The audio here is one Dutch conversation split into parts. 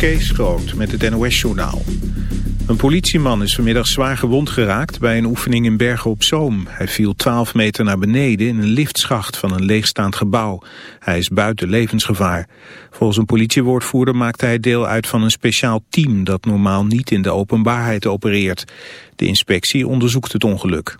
Kees Groot met het NOS-journaal. Een politieman is vanmiddag zwaar gewond geraakt bij een oefening in Bergen op Zoom. Hij viel 12 meter naar beneden in een liftschacht van een leegstaand gebouw. Hij is buiten levensgevaar. Volgens een politiewoordvoerder maakte hij deel uit van een speciaal team... dat normaal niet in de openbaarheid opereert. De inspectie onderzoekt het ongeluk.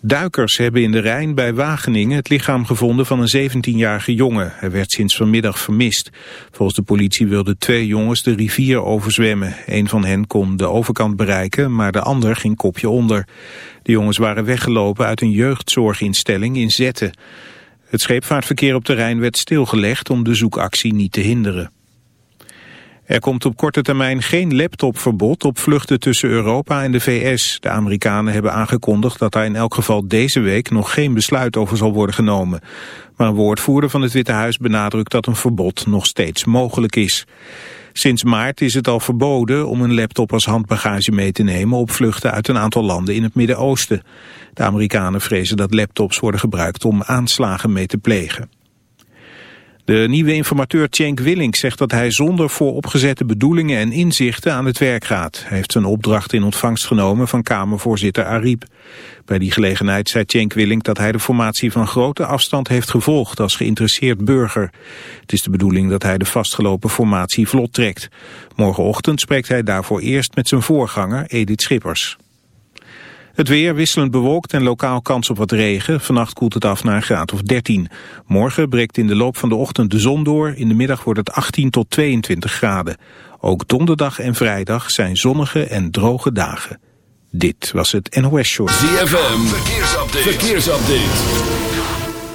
Duikers hebben in de Rijn bij Wageningen het lichaam gevonden van een 17-jarige jongen. Hij werd sinds vanmiddag vermist. Volgens de politie wilden twee jongens de rivier overzwemmen. Een van hen kon de overkant bereiken, maar de ander ging kopje onder. De jongens waren weggelopen uit een jeugdzorginstelling in Zetten. Het scheepvaartverkeer op de Rijn werd stilgelegd om de zoekactie niet te hinderen. Er komt op korte termijn geen laptopverbod op vluchten tussen Europa en de VS. De Amerikanen hebben aangekondigd dat daar in elk geval deze week nog geen besluit over zal worden genomen. Maar een woordvoerder van het Witte Huis benadrukt dat een verbod nog steeds mogelijk is. Sinds maart is het al verboden om een laptop als handbagage mee te nemen op vluchten uit een aantal landen in het Midden-Oosten. De Amerikanen vrezen dat laptops worden gebruikt om aanslagen mee te plegen. De nieuwe informateur Cenk Willink zegt dat hij zonder vooropgezette bedoelingen en inzichten aan het werk gaat. Hij heeft zijn opdracht in ontvangst genomen van Kamervoorzitter Ariep. Bij die gelegenheid zei Cenk Willink dat hij de formatie van grote afstand heeft gevolgd als geïnteresseerd burger. Het is de bedoeling dat hij de vastgelopen formatie vlot trekt. Morgenochtend spreekt hij daarvoor eerst met zijn voorganger Edith Schippers. Het weer wisselend bewolkt en lokaal kans op wat regen. Vannacht koelt het af naar een graad of 13. Morgen breekt in de loop van de ochtend de zon door. In de middag wordt het 18 tot 22 graden. Ook donderdag en vrijdag zijn zonnige en droge dagen. Dit was het NOS Show. ZFM, verkeersupdate. verkeersupdate.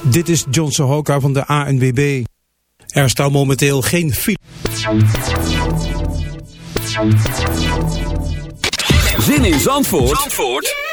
Dit is John Sohoka van de ANWB. Er staat momenteel geen file. Zin in Zandvoort? Zandvoort?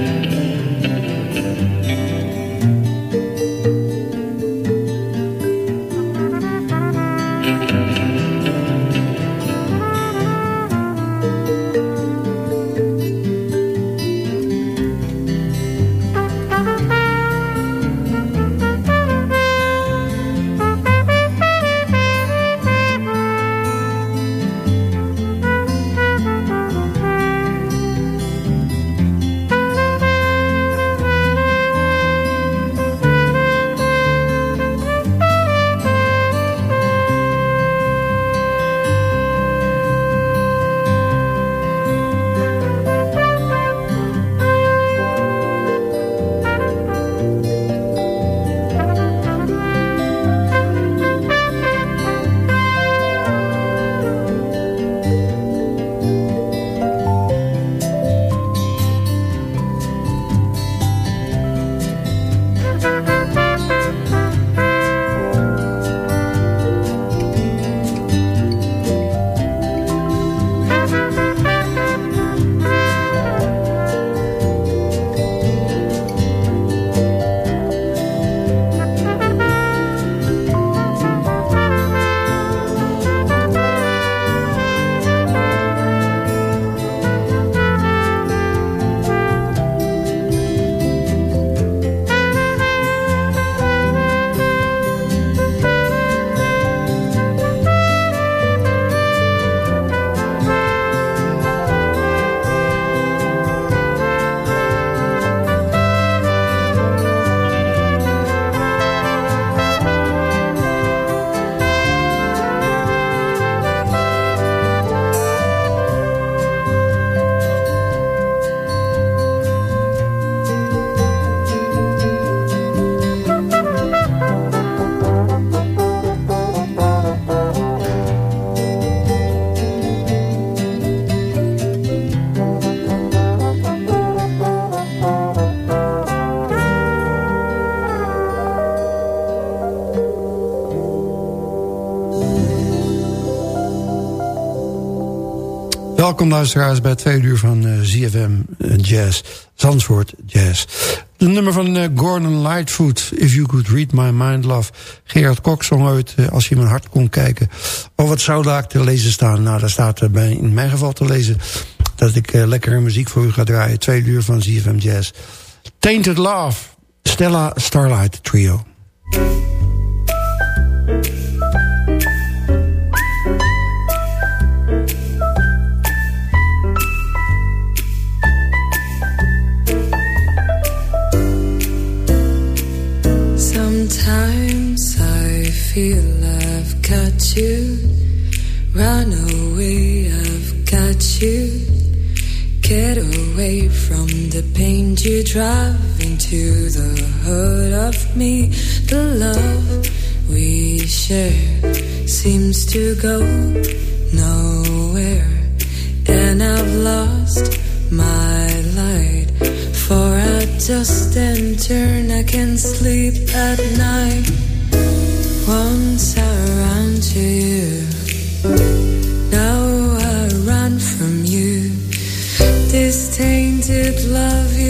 Welkom luisteraars bij tweede uur van eh, ZFM eh, Jazz, Zandvoort Jazz. De nummer van uh, Gordon Lightfoot, If You Could Read My Mind Love. Gerard Kok zong uit, als je mijn hart kon kijken. Oh, wat zou daar te lezen staan? Nou, daar staat bij, in mijn geval te lezen... dat ik lekkere muziek voor u ga draaien. Twee uur van ZFM Jazz. Tainted Love, Stella Starlight Trio. Pain to the heart of me. The love we share seems to go nowhere. And I've lost my light. For I just and turn, I can sleep at night. Once I ran to you, now I run from you. This tainted love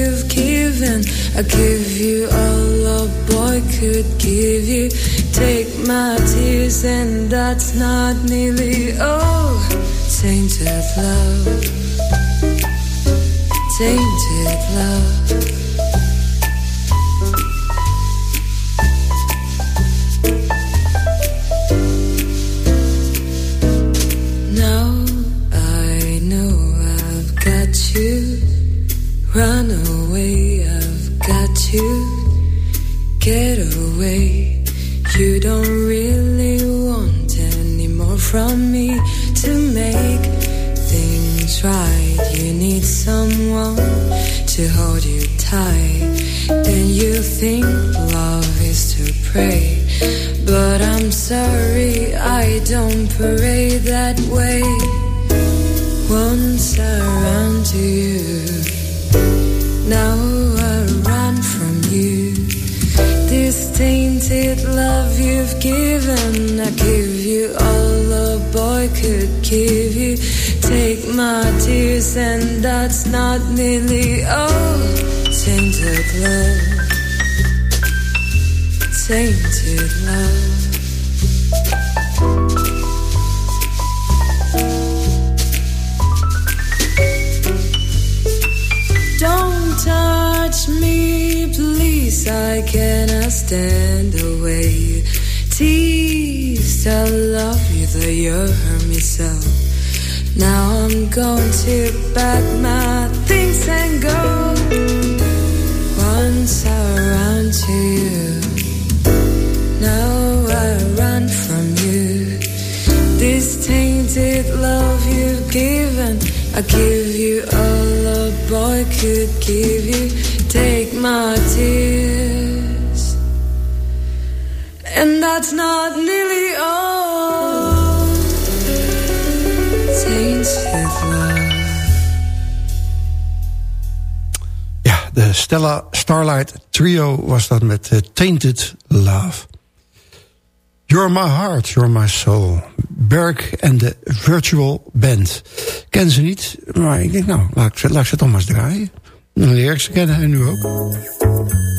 you've I give you all a boy could give you. Take my tears, and that's not nearly all. Tainted love, tainted love. I cannot stand away. Tease, I love you, though you hurt me so. Now I'm going to pack my things and go. Once I ran to you, now I run from you. This tainted love you've given, I give you all a boy could give you take my that's not nearly all. Tainted love. Ja, de Stella Starlight Trio was dat met uh, Tainted Love. You're My Heart, You're My Soul. Berg en de Virtual Band. Ken ze niet, maar ik denk nou, laat ik, laat ze toch maar eens draaien. Dan leer ik ze kennen en nu ook.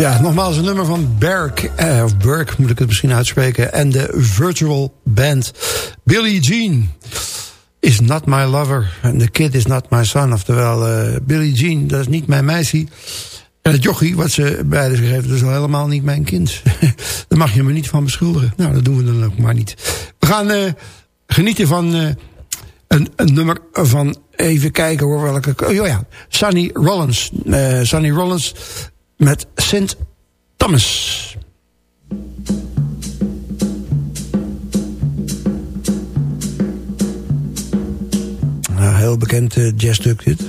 Ja, nogmaals een nummer van Berk, eh, of Burke moet ik het misschien uitspreken... en de Virtual Band Billie Jean is not my lover and the kid is not my son. Oftewel, uh, Billie Jean, dat is niet mijn meisje. En het jochie, wat ze beide gegeven, dat is al helemaal niet mijn kind. Daar mag je me niet van beschuldigen. Nou, dat doen we dan ook maar niet. We gaan uh, genieten van uh, een, een, nummer van... Even kijken hoor, welke... Oh ja, Sonny Rollins. Sonny Rollins met Sint Thomas. Heel bekend uh, jazzstuk dit.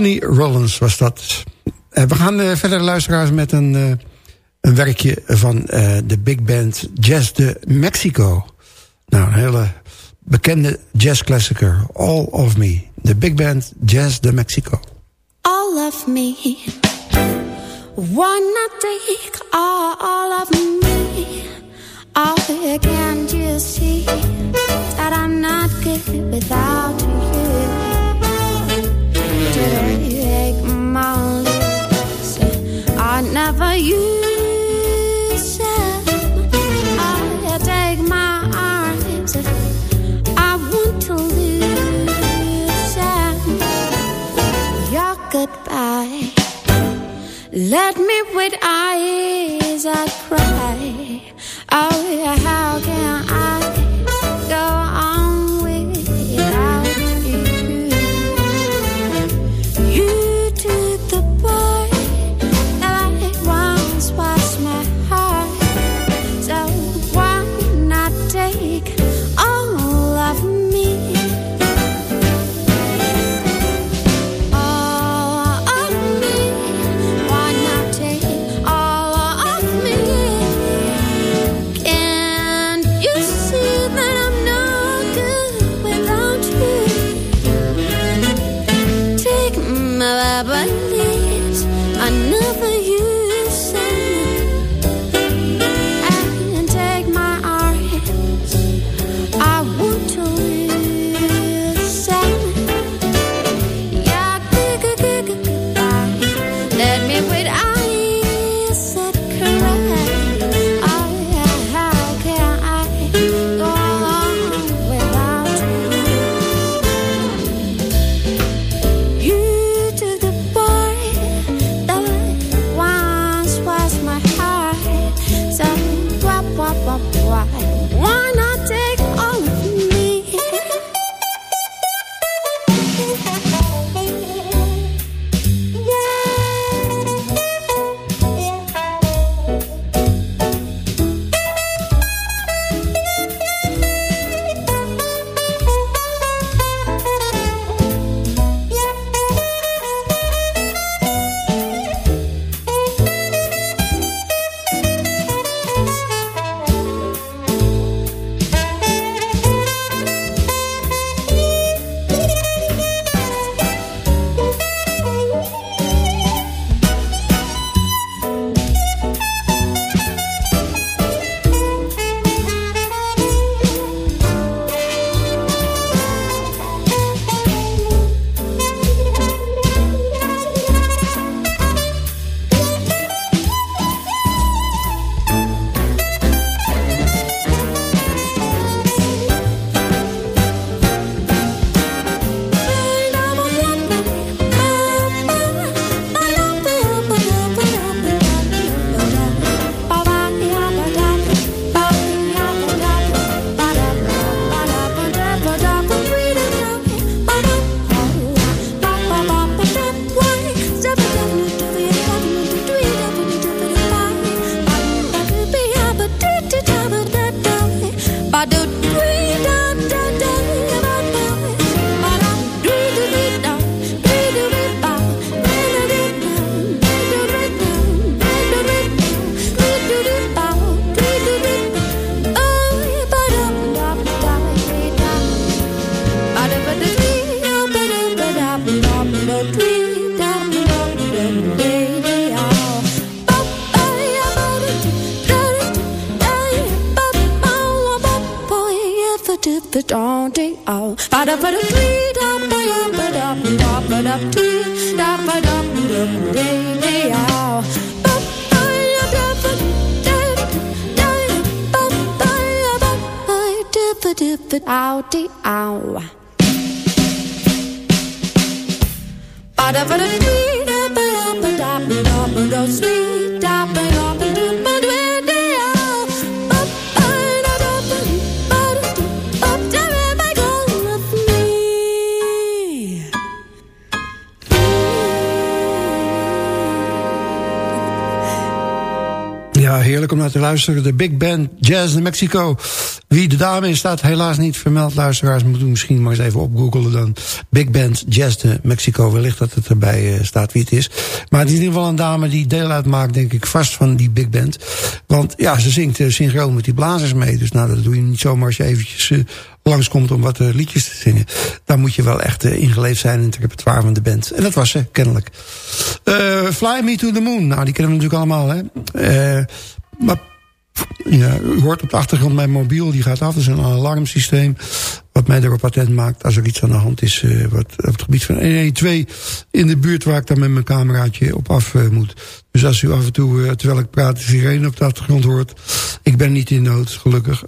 Sonny Rollins was dat. Uh, we gaan uh, verder luisteraars met een, uh, een werkje van de big band Jazz de Mexico. Nou, een hele bekende jazzklassieker. All of Me. De big band Jazz de Mexico. All of me. Wanna take all of me. Oh, can't you see that I'm not good without you? I take my lips. I never use them. I take my arms. I want to lose them. Your goodbye. Let me with eyes I cry. Oh, yeah, how can I? Te luisteren. De Big Band Jazz in Mexico. Wie de dame is, staat helaas niet vermeld. Luisteraars moeten misschien maar eens even opgoogelen dan. Big Band Jazz de Mexico. Wellicht dat het erbij uh, staat wie het is. Maar het is in ieder geval een dame die deel uitmaakt, denk ik, vast van die Big Band. Want ja, ze zingt uh, synchroon met die blazers mee. Dus nou, dat doe je niet zomaar als je eventjes... Uh, langskomt om wat liedjes te zingen. Dan moet je wel echt ingeleefd zijn in het repertoire van de band. En dat was ze, kennelijk. Fly Me to the Moon, nou die kennen we natuurlijk allemaal. Hè? Maar Ja, u hoort op de achtergrond mijn mobiel, die gaat af. Dat is een alarmsysteem wat mij erop patent maakt... als er iets aan de hand is uh, wat, op het gebied van 112... in de buurt waar ik dan met mijn cameraatje op af uh, moet. Dus als u af en toe, uh, terwijl ik praat, de sirene op de achtergrond hoort... ik ben niet in nood, gelukkig.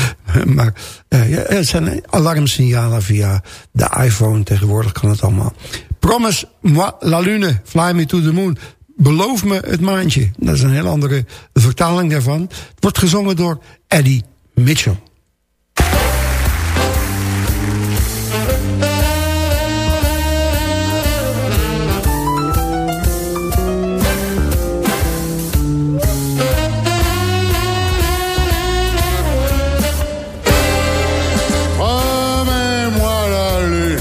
maar ja, het zijn alarmsignalen via de iPhone. Tegenwoordig kan het allemaal. Promise moi la lune, fly me to the moon beloof me het maandje. Dat is een heel andere vertaling daarvan. Het wordt gezongen door Eddie Mitchell. Promets-moi la lune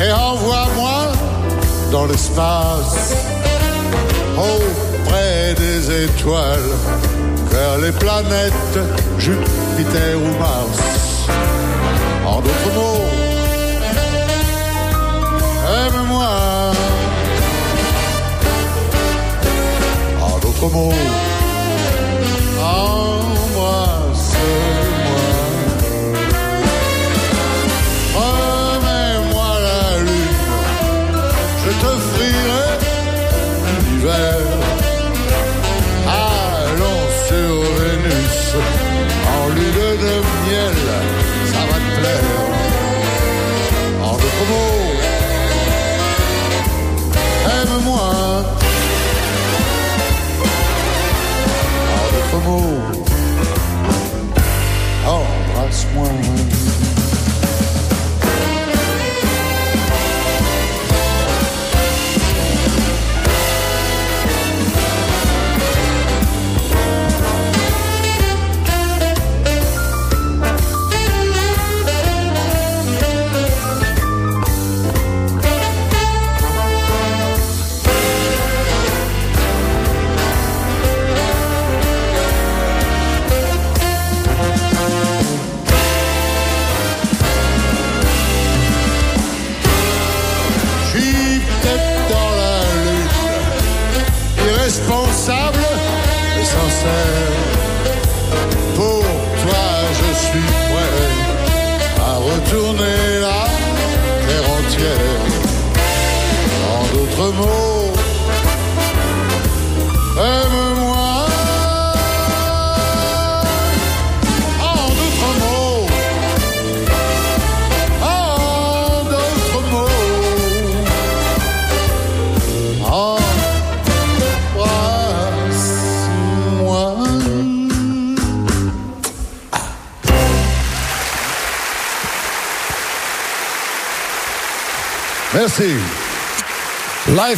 et envoie-moi dans l'espace étoiles, vers les planètes Jupiter ou Mars. En d'autres mots, aime-moi. En d'autres mots, embrasse-moi. Remets-moi la lune, je t'offrirai l'hiver. one.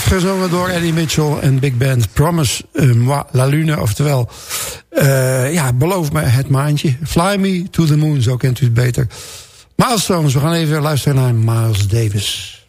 Gezongen door Eddie Mitchell en Big Band. Promise uh, moi la lune, oftewel... eh, ja, beloof me het maandje. Fly me to the moon, zo kent u het beter. Milestones, we gaan even luisteren naar Miles Davis.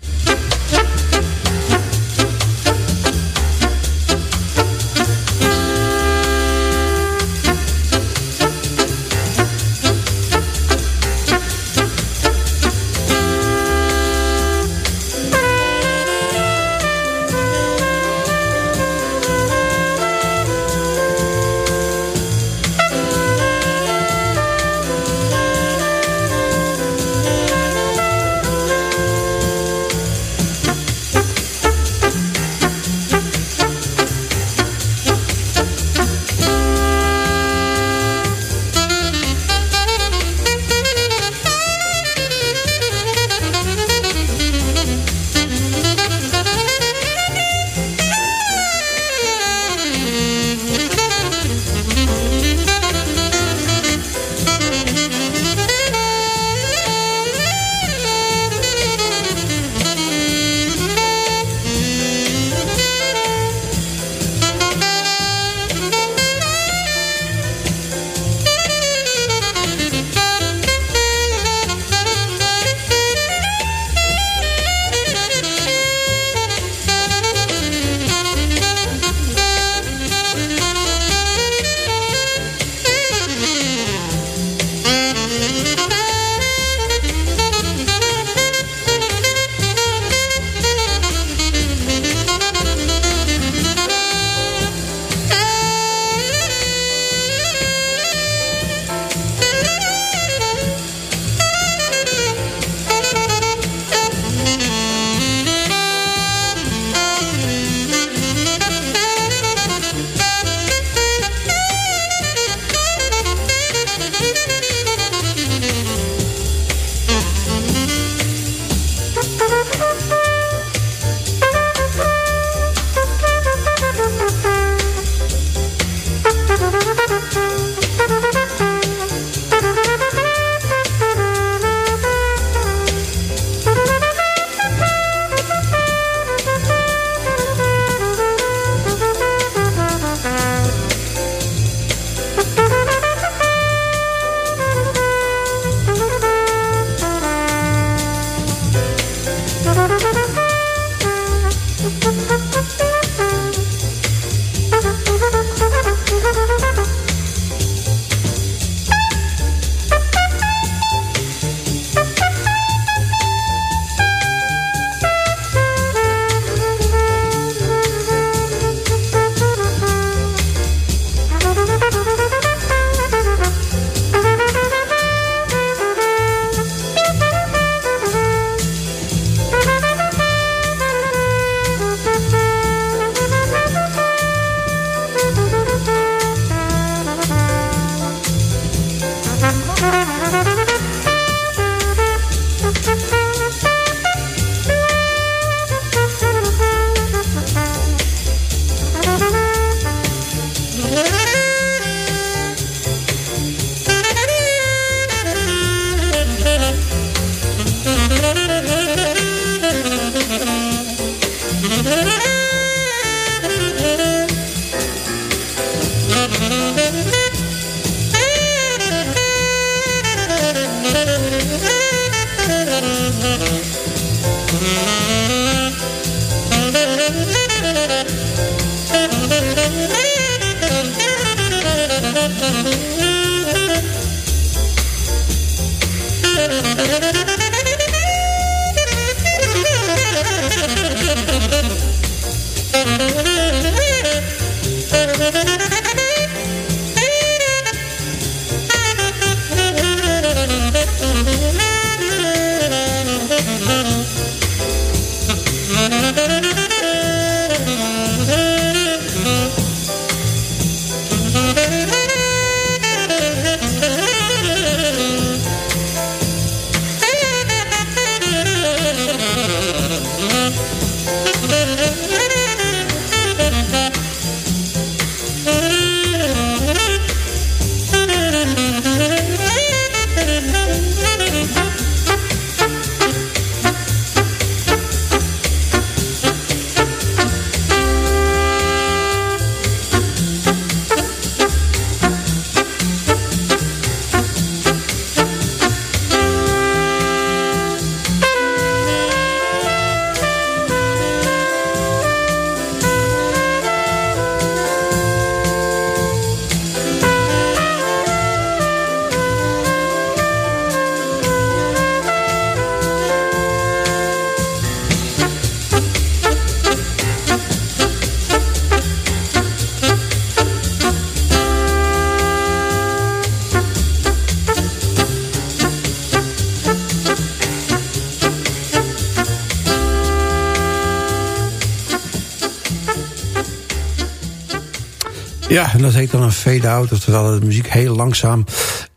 Ja, en dat heet dan een fade-out. Terwijl de muziek heel langzaam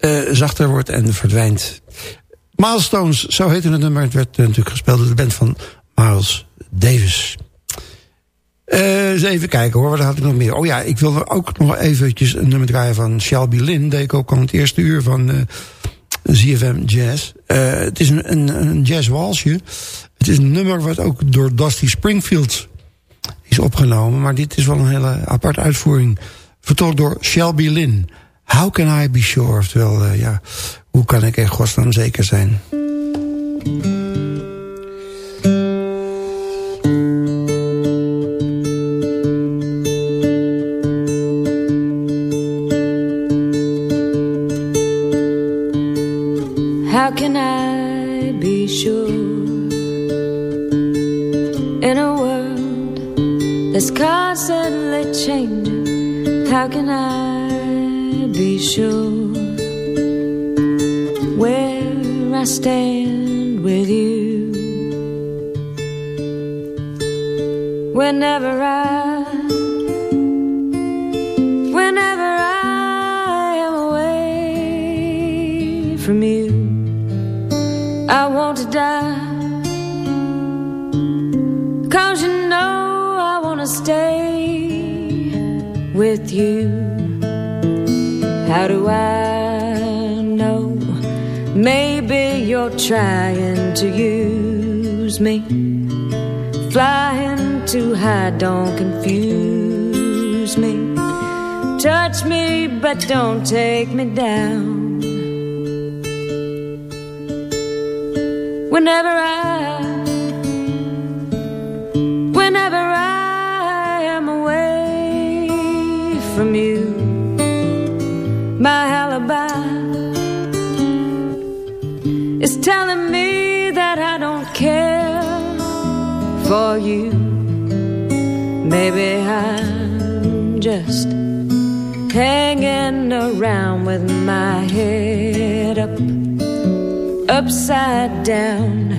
uh, zachter wordt en verdwijnt. Milestones, zo heette het nummer. Het werd natuurlijk gespeeld door de band van Miles Davis. Uh, eens even kijken hoor, wat had ik nog meer? Oh ja, ik wilde ook nog eventjes een nummer draaien van Shelby Lynn. Deed ik ook al het eerste uur van ZFM Jazz. Het is een, een, een. Het is een nummer wat ook door Dusty Springfield is opgenomen. Maar dit is wel een hele aparte uitvoering vertolkt door Shelby Lynn. How can I be sure? Oftewel, uh, ja, hoe kan ik in godsnaam zeker zijn? Whenever I, whenever I am away from you, my alibi is telling me that I don't care for you. Maybe I'm just hanging around with my head upside down.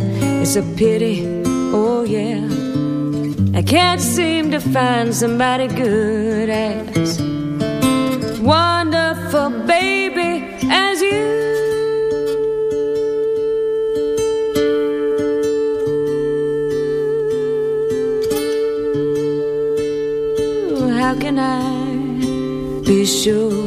It's a pity, oh yeah. I can't seem to find somebody good as wonderful, baby, as you. How can I be sure?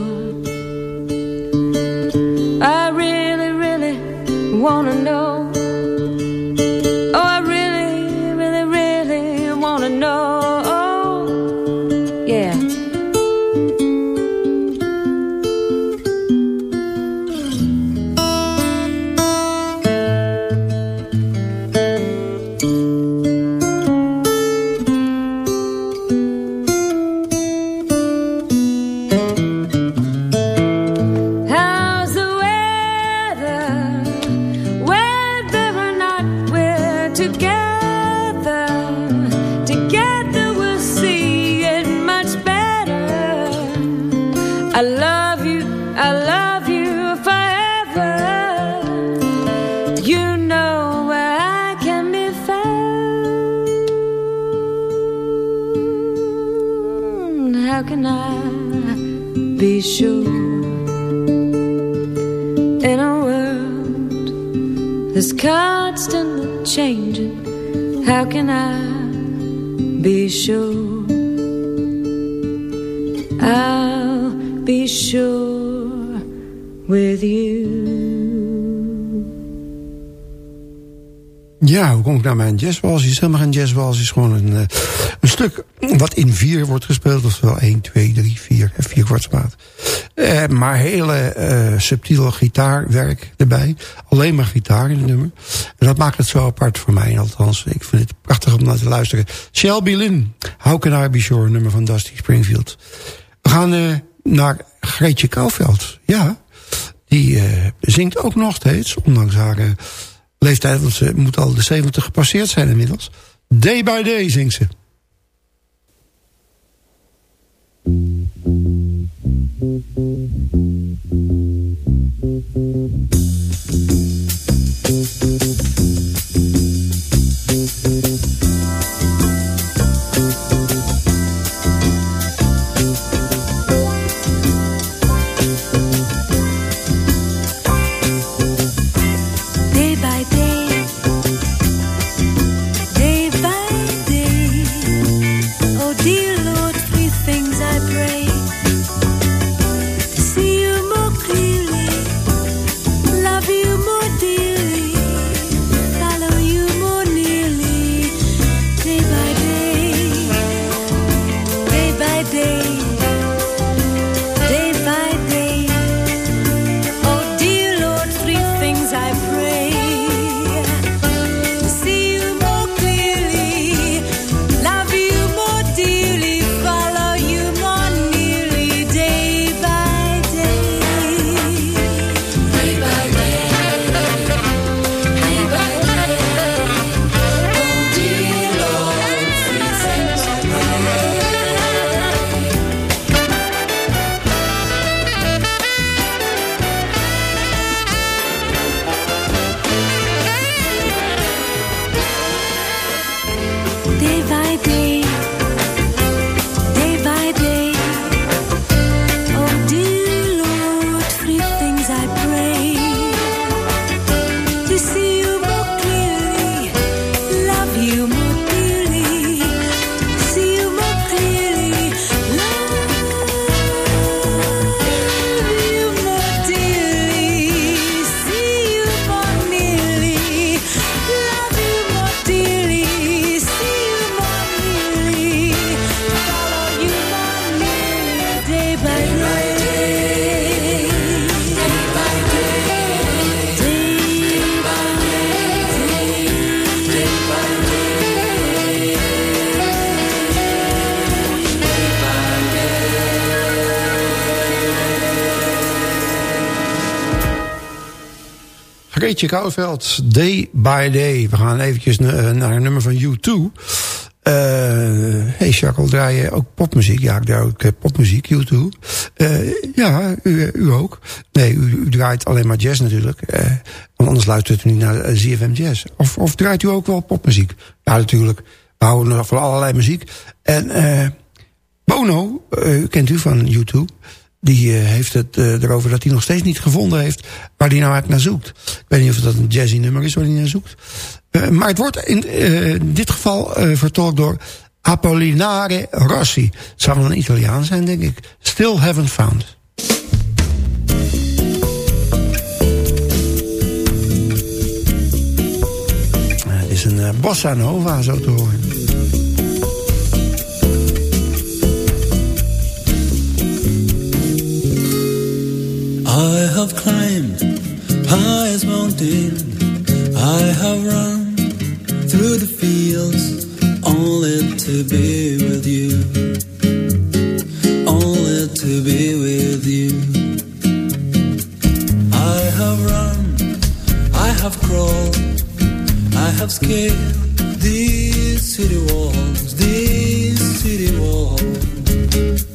how can I be sure? In a world that's constantly changing, how can I be sure? I'll be sure with you. Ja, hoe kom ik naar mijn jazzwals? Is helemaal geen jazzwals, is gewoon een eh, stuk wat in vier wordt gespeeld. Oftewel 1, 2, 3, 4 en 4 kwartsmaat. Uh, maar hele uh, subtiele gitaarwerk erbij. Alleen maar gitaar in het nummer. En dat maakt het zo apart voor mij althans. Ik vind het prachtig om naar te luisteren. Shelby Lynn, How Can I Be Sure, nummer van Dusty Springfield. We gaan naar Greetje Kouwveld. Ja, die zingt ook nog steeds, ondanks haar leeftijd, want ze moet al de 70 gepasseerd zijn inmiddels. Day by day zingt ze. Thank you. Greetje Kouwveld, Day by Day. We gaan eventjes naar een nummer van U2. Uh, hey Jacques, draai je ook popmuziek? Ja, ik draai ook eh, popmuziek, U2. Uh, eh, ja, u, ook. Nee, u, draait alleen maar jazz natuurlijk. Uh, want anders luistert u niet naar ZFM Jazz. Of, of draait u ook wel popmuziek? Ja, natuurlijk. We houden nog van allerlei muziek. En Bono, kent u van U2... Die uh, heeft het uh, erover dat hij nog steeds niet gevonden heeft waar hij nou eigenlijk naar zoekt. Ik weet niet of dat een jazzy nummer is waar hij naar zoekt. Uh, maar het wordt in dit geval vertolkt door Apollinare Rossi. Zou wel een Italiaan zijn, denk ik. Still haven't found. het is een bossa nova, zo te horen. I have climbed highest mountain. I have run through the fields only to be with you. Only to be with you. I have run, I have crawled, I have scaled these city walls, these city walls.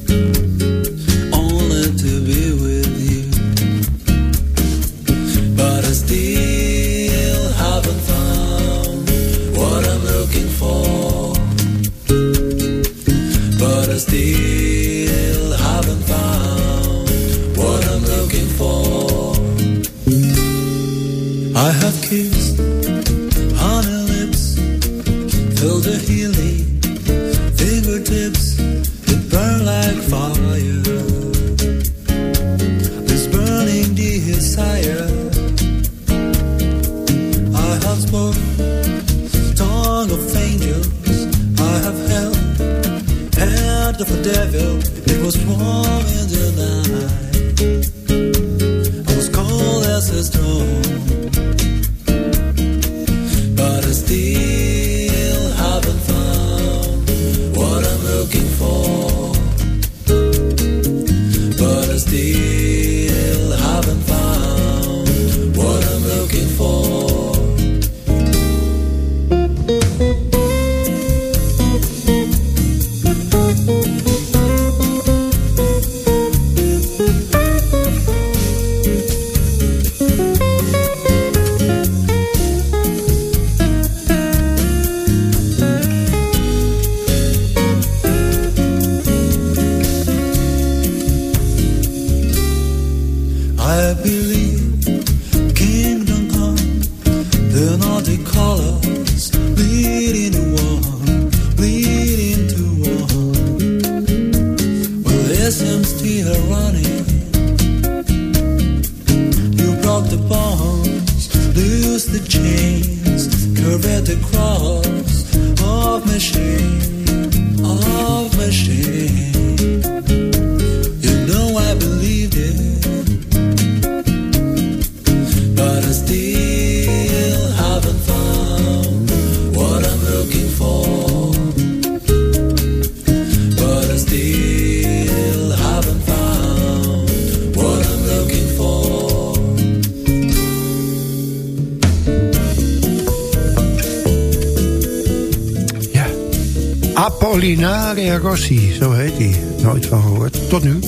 Rossi, zo heet hij. Nooit van gehoord. Tot nu.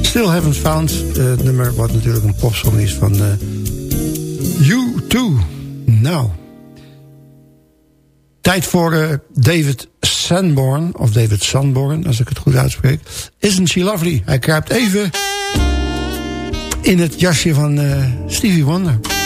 Still Haven't Found, eh, het nummer wat natuurlijk een popsong is van eh, uh, U2. Nou. Tijd voor eh, David Sanborn, of David Sanborn, als ik het goed uitspreek. Isn't she lovely? Hij kruipt even in het jasje van Stevie Wonder.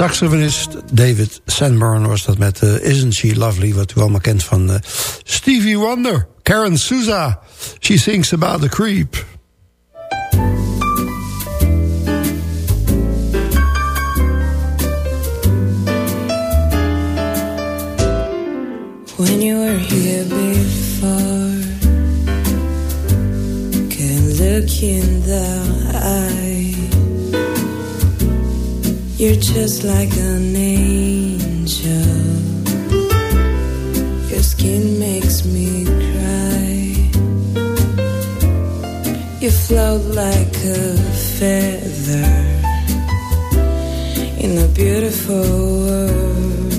Saxofonist David Sanborn was dat met uh, Isn't She Lovely... wat u allemaal kent van uh, Stevie Wonder. Karen Souza, she sings about the creep. Like an angel. Your skin makes me cry. You float like a feather in a beautiful world.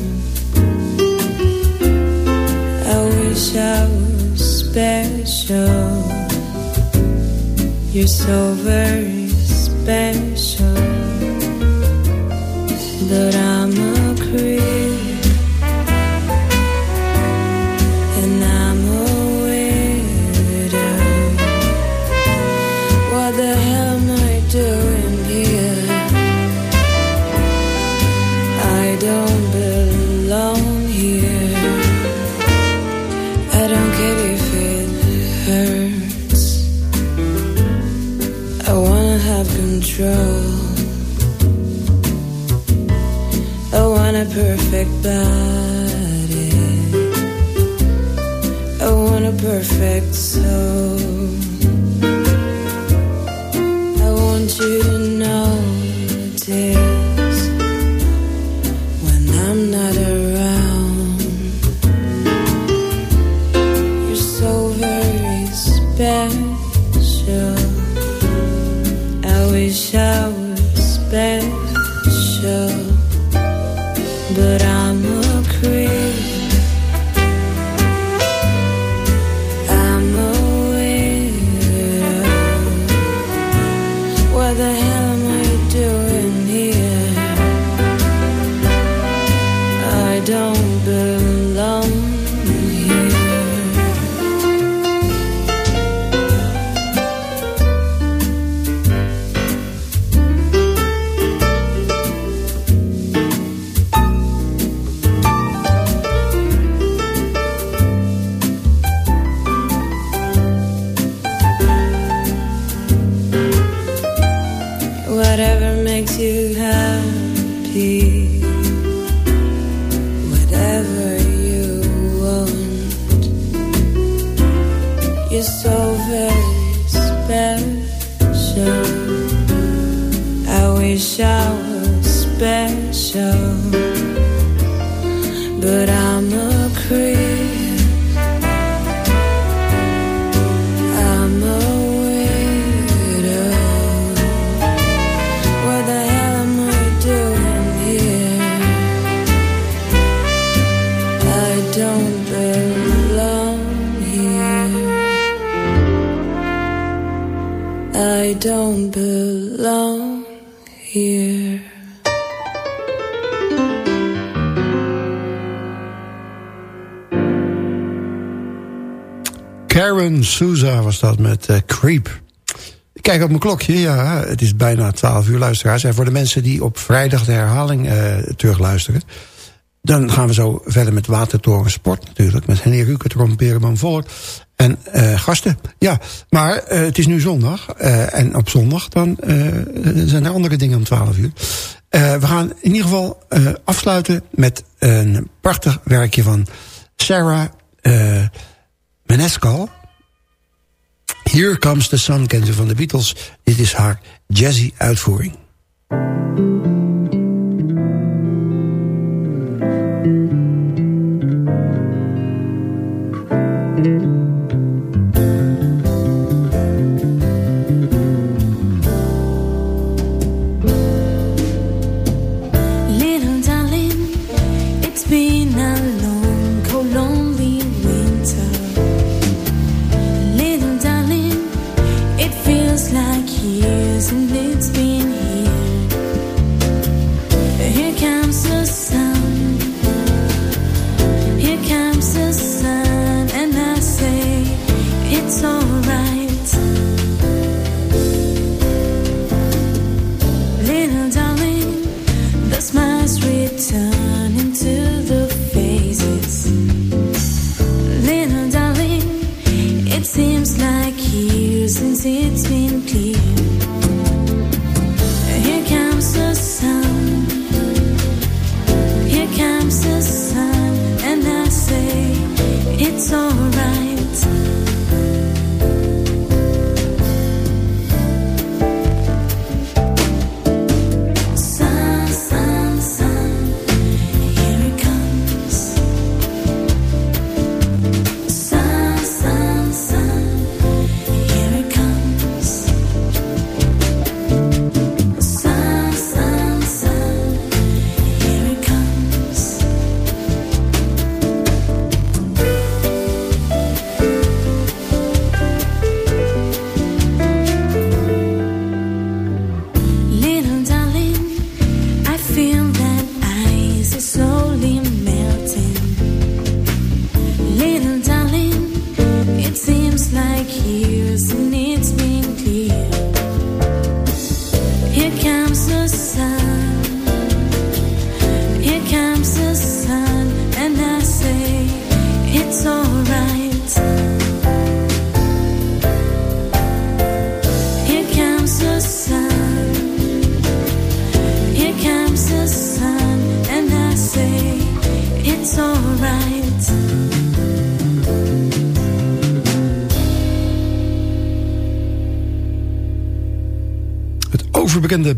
I wish I was special. You're so very special but I'm a creep a perfect body. I want a perfect Souza was dat met uh, Creep. Ik kijk op mijn klokje, ja, het is bijna 12 uur luisteraars. En voor de mensen die op vrijdag de herhaling uh, terugluisteren... dan gaan we zo verder met Watertoren Sport natuurlijk... met Henny Ruker, Trom Perenboom Volk en uh, gasten. Ja, maar het is nu zondag en op zondag dan zijn er andere dingen om 12 uur. we gaan in ieder geval afsluiten met een prachtig werkje van Sarah Menescal... Here Comes the Sun kennen ze van de Beatles. Dit is haar jazzy uitvoering.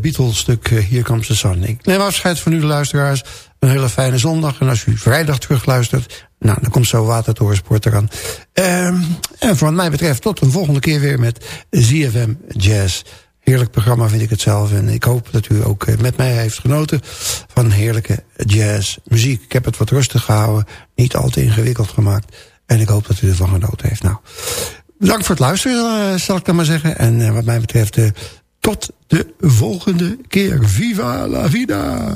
Beatles-stuk uh, Here Comes the Sun. Ik neem afscheid van u, de luisteraars. Een hele fijne zondag. En als u vrijdag terugluistert... nou, dan komt zo Watertorensport eraan. Um, en wat mij betreft tot een volgende keer weer met ZFM Jazz. Heerlijk programma vind ik het zelf. En ik hoop dat u ook eh, met mij heeft genoten van heerlijke jazzmuziek. Ik heb het wat rustig gehouden. Niet al te ingewikkeld gemaakt. En ik hoop dat u ervan genoten heeft. Nou, bedankt voor het luisteren, eh, zal ik dan maar zeggen. En wat mij betreft, tot de volgende keer. Viva la vida!